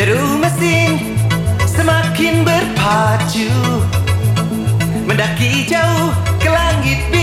Deru mesin semakin berpacu Mendaki jauh ke langit biru